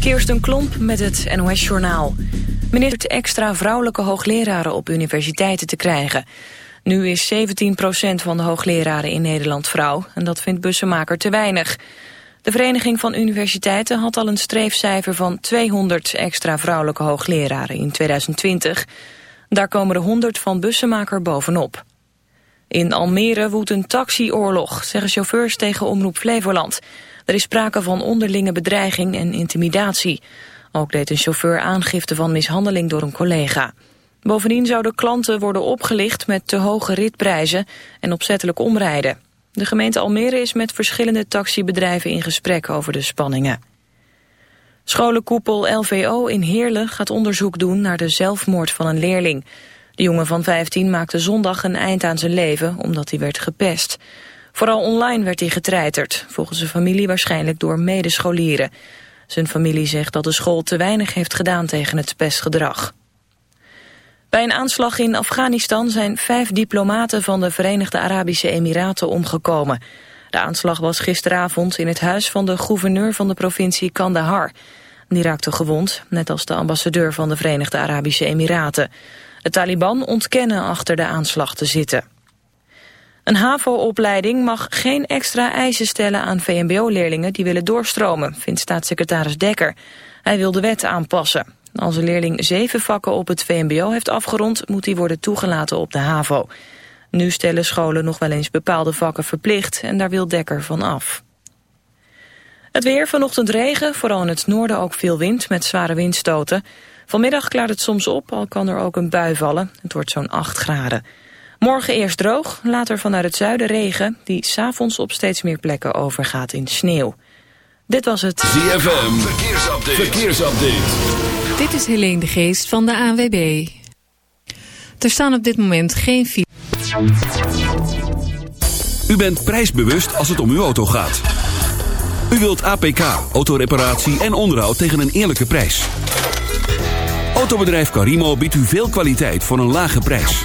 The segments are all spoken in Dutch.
Kirsten Klomp met het NOS-journaal. Minister extra vrouwelijke hoogleraren op universiteiten te krijgen. Nu is 17% van de hoogleraren in Nederland vrouw... en dat vindt bussenmaker te weinig. De Vereniging van Universiteiten had al een streefcijfer van 200 extra vrouwelijke hoogleraren in 2020. Daar komen er 100 van bussenmaker bovenop. In Almere woedt een taxioorlog, zeggen chauffeurs tegen Omroep Flevoland. Er is sprake van onderlinge bedreiging en intimidatie. Ook deed een chauffeur aangifte van mishandeling door een collega. Bovendien zouden klanten worden opgelicht met te hoge ritprijzen en opzettelijk omrijden. De gemeente Almere is met verschillende taxibedrijven in gesprek over de spanningen. Scholenkoepel LVO in Heerlen gaat onderzoek doen naar de zelfmoord van een leerling. De jongen van 15 maakte zondag een eind aan zijn leven omdat hij werd gepest. Vooral online werd hij getreiterd, volgens zijn familie waarschijnlijk door medescholieren. Zijn familie zegt dat de school te weinig heeft gedaan tegen het pestgedrag. Bij een aanslag in Afghanistan zijn vijf diplomaten van de Verenigde Arabische Emiraten omgekomen. De aanslag was gisteravond in het huis van de gouverneur van de provincie Kandahar. Die raakte gewond, net als de ambassadeur van de Verenigde Arabische Emiraten. De Taliban ontkennen achter de aanslag te zitten. Een HAVO-opleiding mag geen extra eisen stellen aan VMBO-leerlingen die willen doorstromen, vindt staatssecretaris Dekker. Hij wil de wet aanpassen. Als een leerling zeven vakken op het VMBO heeft afgerond, moet hij worden toegelaten op de HAVO. Nu stellen scholen nog wel eens bepaalde vakken verplicht en daar wil Dekker van af. Het weer, vanochtend regen, vooral in het noorden ook veel wind met zware windstoten. Vanmiddag klaart het soms op, al kan er ook een bui vallen. Het wordt zo'n 8 graden. Morgen eerst droog, later vanuit het zuiden regen... die s'avonds op steeds meer plekken overgaat in sneeuw. Dit was het ZFM Verkeersupdate. Verkeersupdate. Dit is Helene de Geest van de ANWB. Er staan op dit moment geen... U bent prijsbewust als het om uw auto gaat. U wilt APK, autoreparatie en onderhoud tegen een eerlijke prijs. Autobedrijf Carimo biedt u veel kwaliteit voor een lage prijs.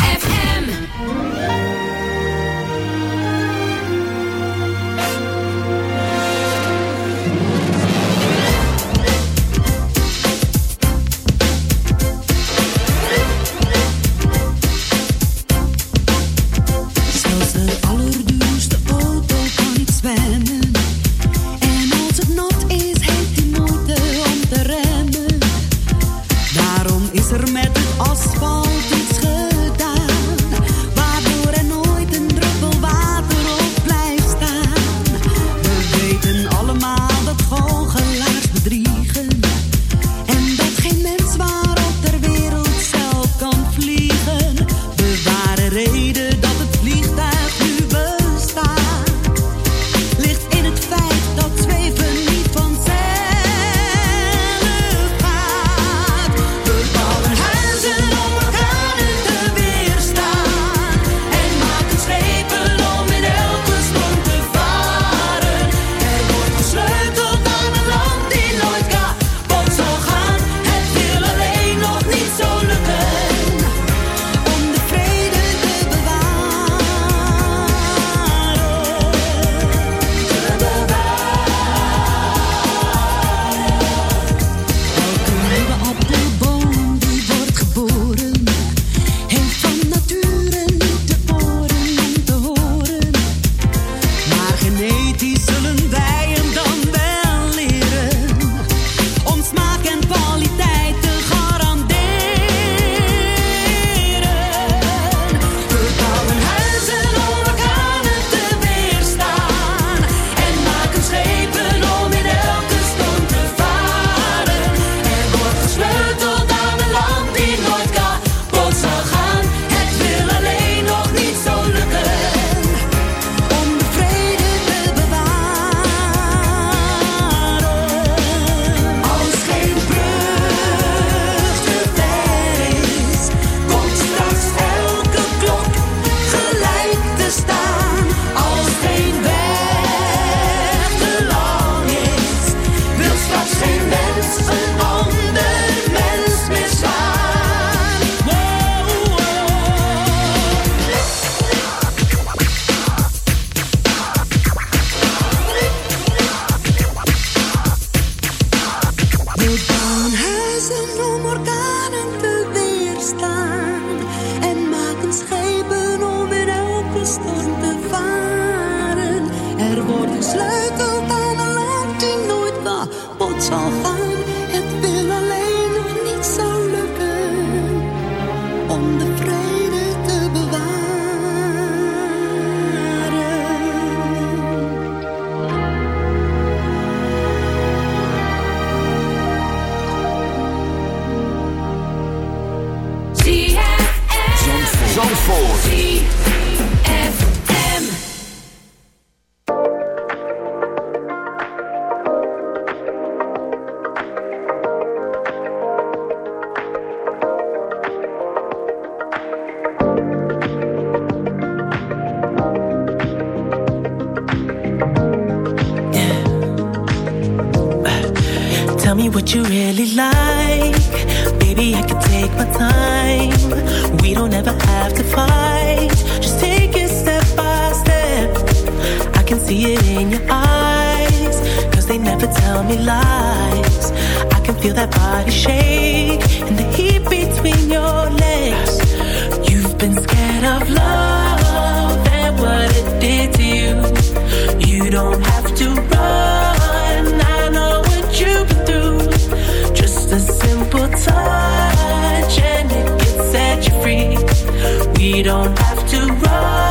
don't have to rush